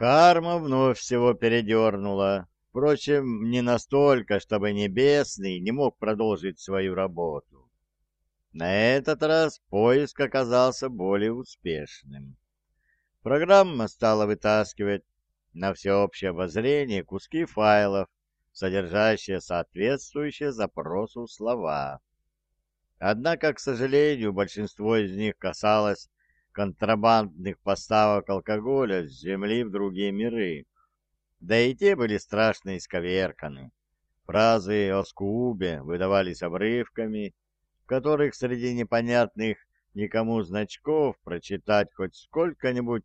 Харма вновь всего передернула. Впрочем, не настолько, чтобы Небесный не мог продолжить свою работу. На этот раз поиск оказался более успешным. Программа стала вытаскивать на всеобщее обозрение куски файлов, содержащие соответствующие запросу слова. Однако, к сожалению, большинство из них касалось контрабандных поставок алкоголя с Земли в другие миры, да и те были страшно исковерканы. Фразы о скубе выдавались обрывками, в которых среди непонятных никому значков прочитать хоть сколько-нибудь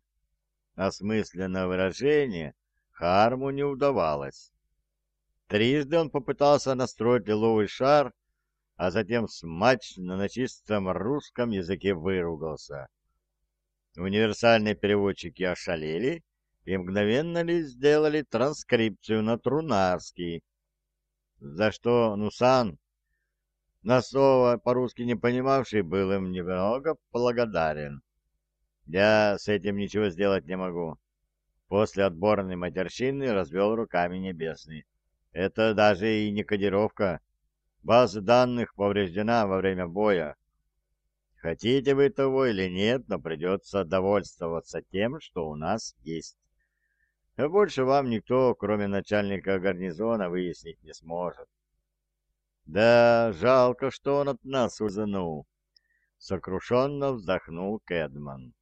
осмысленное выражение Харму не удавалось. Трижды он попытался настроить лиловый шар, а затем смачно на чистом русском языке выругался. Универсальные переводчики ошалели и мгновенно ли сделали транскрипцию на трунарский, за что Нусан, на слово по-русски не понимавший, был им немного благодарен. Я с этим ничего сделать не могу. После отборной матерщины развел руками небесный. Это даже и не кодировка. База данных повреждена во время боя. Хотите вы того или нет, но придется довольствоваться тем, что у нас есть. А больше вам никто, кроме начальника гарнизона, выяснить не сможет. Да, жалко, что он от нас узанул. Сокрушенно вздохнул Кэдман.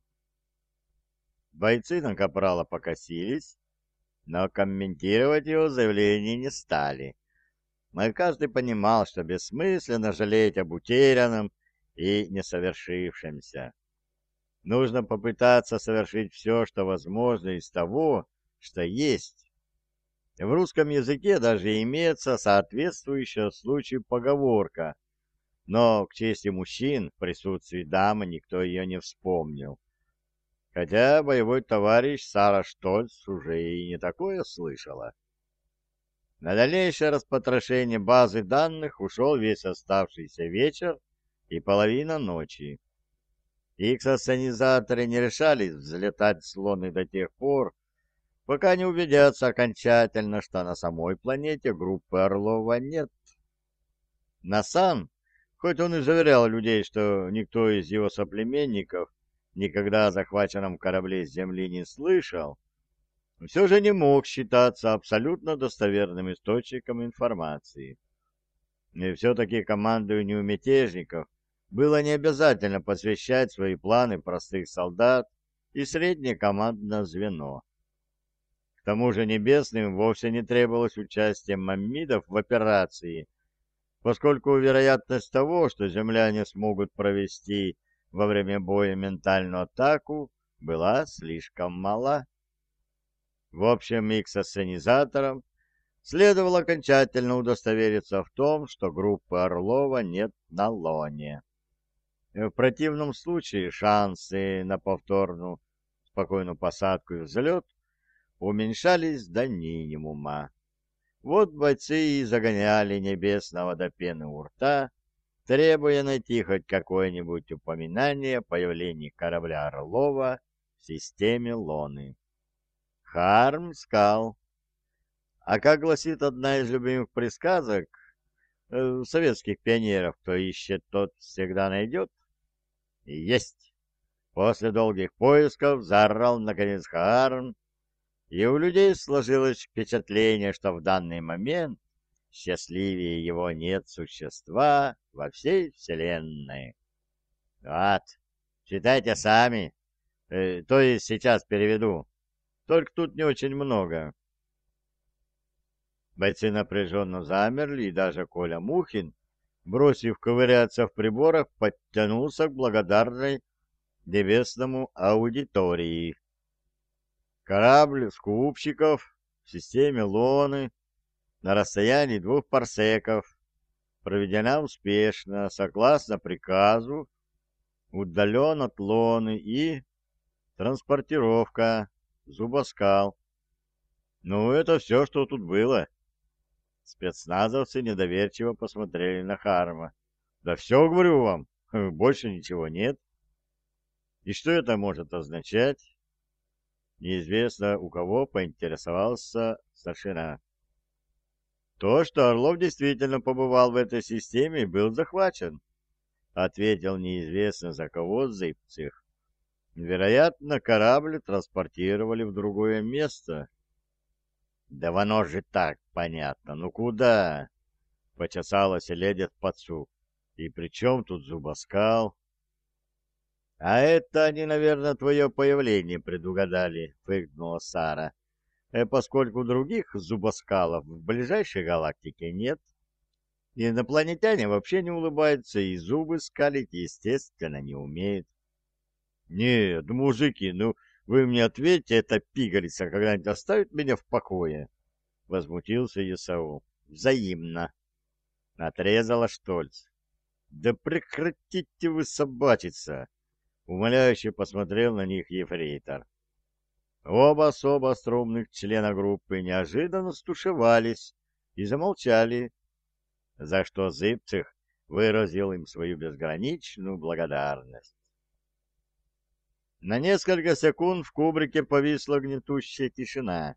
Бойцы на Капрала покосились, но комментировать его заявление не стали. Но каждый понимал, что бессмысленно жалеть об утерянном и несовершившемся. Нужно попытаться совершить все, что возможно из того, что есть. В русском языке даже имеется соответствующая случаю поговорка, но к чести мужчин в присутствии дамы никто ее не вспомнил. Хотя боевой товарищ Сара Штольц уже и не такое слышала. На дальнейшее распотрошение базы данных ушел весь оставшийся вечер и половина ночи. Иксосанизаторы не решались взлетать с Луны до тех пор, пока не убедятся окончательно, что на самой планете группы Орлова нет. Насан, хоть он и заверял людей, что никто из его соплеменников никогда о захваченном корабле с Земли не слышал, все же не мог считаться абсолютно достоверным источником информации. И все-таки командованию мятежников было не обязательно посвящать свои планы простых солдат и среднее командное звено. К тому же Небесным вовсе не требовалось участие маммидов в операции, поскольку вероятность того, что земляне смогут провести во время боя ментальную атаку, была слишком мала. В общем, иксосценизаторам следовало окончательно удостовериться в том, что группы Орлова нет на лоне. В противном случае шансы на повторную спокойную посадку и взлет уменьшались до минимума. Вот бойцы и загоняли небесного до пены у рта, требуя найти хоть какое-нибудь упоминание о появлении корабля Орлова в системе Лоны. Харм скал. А как гласит одна из любимых присказок э, советских пионеров, кто ищет, тот всегда найдет? Есть. После долгих поисков заорал наконец Харм, и у людей сложилось впечатление, что в данный момент счастливее его нет существа во всей вселенной. Вот, читайте сами, э, то есть сейчас переведу, только тут не очень много. Бойцы напряженно замерли, и даже Коля Мухин, бросив ковыряться в приборах, подтянулся к благодарной небесному аудитории. Корабль скупщиков в системе Лоны на расстоянии двух парсеков проведена успешно, согласно приказу, удален от Лоны и транспортировка, зубоскал. Ну, это все, что тут было. Спецназовцы недоверчиво посмотрели на Харма. Да все, говорю вам, больше ничего нет. И что это может означать? Неизвестно у кого поинтересовался старшина. То, что Орлов действительно побывал в этой системе, был захвачен, ответил неизвестно за кого Зыбцих. Вероятно, корабль транспортировали в другое место. Да оно же так понятно. Ну куда? Почесалась леди подсук. И при чем тут зубоскал? А это они, наверное, твое появление предугадали, фыркнула Сара. Э, поскольку других зубоскалов в ближайшей галактике нет. Инопланетяне вообще не улыбаются и зубы скалить, естественно, не умеют. Нет, мужики, ну вы мне ответьте, эта пигалица когда-нибудь оставит меня в покое? Возмутился Исаул. Взаимно. Отрезала Штольц. Да прекратите вы собачиться! Умоляюще посмотрел на них ефрейтор. Оба особо стромных члена группы неожиданно стушевались и замолчали, за что Зыбцих выразил им свою безграничную благодарность. На несколько секунд в кубрике повисла гнетущая тишина.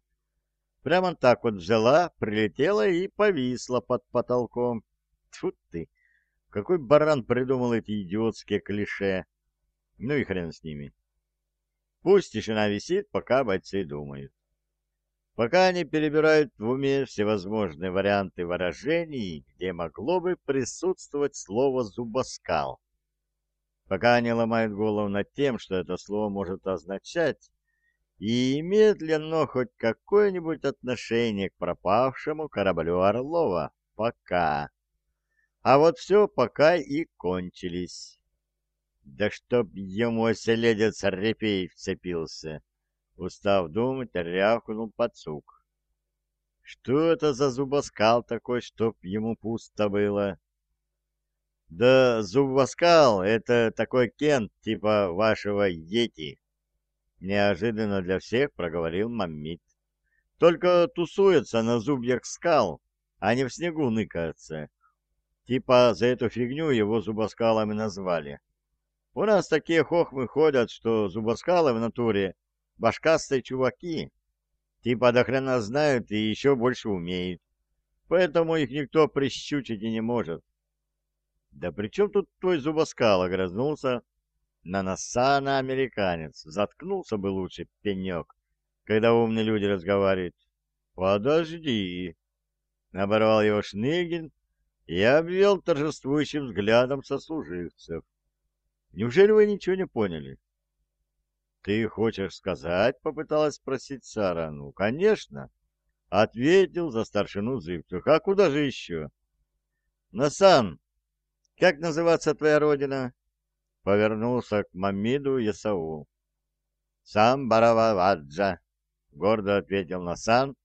Прямо так вот взяла, прилетела и повисла под потолком. Тьфу ты! Какой баран придумал эти идиотские клише? Ну и хрен с ними. Пусть тишина висит, пока бойцы думают. Пока они перебирают в уме всевозможные варианты выражений, где могло бы присутствовать слово «зубоскал» пока они ломают голову над тем, что это слово может означать, и имеет ли оно хоть какое-нибудь отношение к пропавшему кораблю Орлова. Пока. А вот все пока и кончились. Да чтоб ему оселедец репей вцепился. Устав думать, рявкнул подсук. Что это за зубоскал такой, чтоб ему пусто было? Да Зубваскал — это такой кент типа вашего Йети. Неожиданно для всех проговорил Маммит. Только тусуется на зубьях скал, а не в снегу ныкается. Типа за эту фигню его зубоскалами назвали. У нас такие хохмы ходят, что зубоскалы в натуре башкастые чуваки. Типа до хрена знают и еще больше умеют. Поэтому их никто прищучить и не может. «Да при чем тут твой зубоскал?» — огрызнулся на Насана американец. Заткнулся бы лучше, пенек, когда умные люди разговаривают. «Подожди!» — оборвал его Шныгин и обвел торжествующим взглядом сослуживцев. «Неужели вы ничего не поняли?» «Ты хочешь сказать?» — попыталась спросить Сара. «Ну, конечно!» — ответил за старшину Зыбцев. «А куда же еще?» «Насан, «Как называться твоя родина?» Повернулся к Мамиду Ясаул. «Сам Барававаджа», — гордо ответил Насан,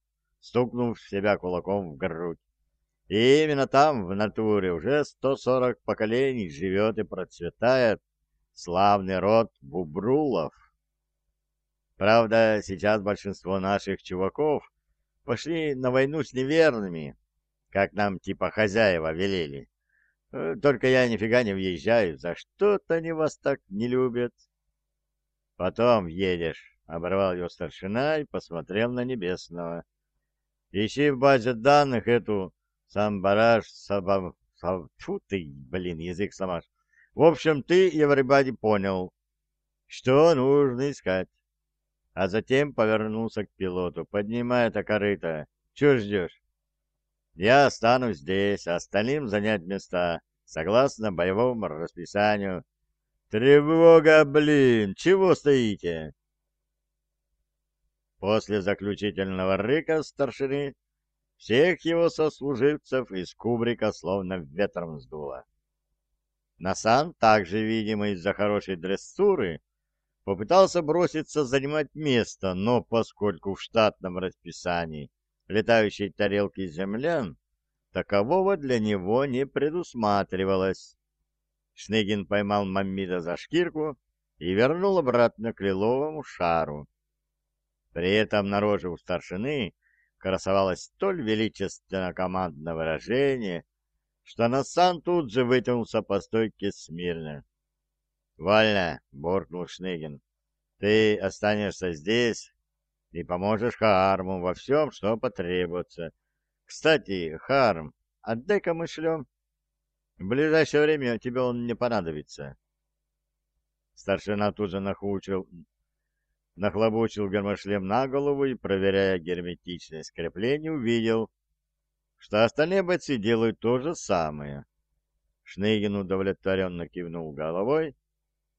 стукнув себя кулаком в грудь. «И именно там, в натуре, уже сто сорок поколений живет и процветает славный род Бубрулов. Правда, сейчас большинство наших чуваков пошли на войну с неверными, как нам типа хозяева велели. Э, только я нифига не въезжаю. За что-то они вас так не любят. Потом едешь, — оборвал его старшина и посмотрел на Небесного. Ищи в базе данных эту самбараж, сабам... Саб... Фу ты, блин, язык сломаешь. В общем, ты, everybody, понял, что нужно искать. А затем повернулся к пилоту. Поднимай это корыто. Чего ждешь? Я останусь здесь, а остальным занять места, согласно боевому расписанию. Тревога, блин! Чего стоите? После заключительного рыка старшины всех его сослуживцев из кубрика словно ветром сдуло. Насан, также, видимо, из-за хорошей дрессуры, попытался броситься занимать место, но поскольку в штатном расписании летающей тарелки землян, такового для него не предусматривалось. Шныгин поймал Маммида за шкирку и вернул обратно к лиловому шару. При этом на роже у старшины красовалось столь величественно командное выражение, что Насан тут же вытянулся по стойке смирно. «Вольно!» — буркнул Шныгин. «Ты останешься здесь, и поможешь Харму во всем, что потребуется. Кстати, Харм, отдай-ка мы шлем. В ближайшее время тебе он не понадобится. Старшина тут же нахучил, нахлобучил гермошлем на голову и, проверяя герметичность крепления, увидел, что остальные бойцы делают то же самое. Шныгин удовлетворенно кивнул головой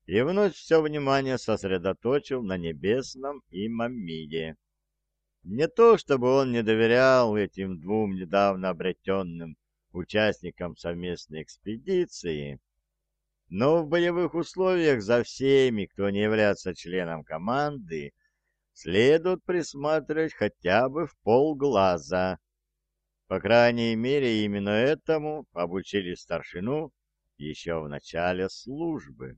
и вновь все внимание сосредоточил на небесном имамиде. Не то, чтобы он не доверял этим двум недавно обретенным участникам совместной экспедиции, но в боевых условиях за всеми, кто не является членом команды, следует присматривать хотя бы в полглаза. По крайней мере, именно этому обучили старшину еще в начале службы.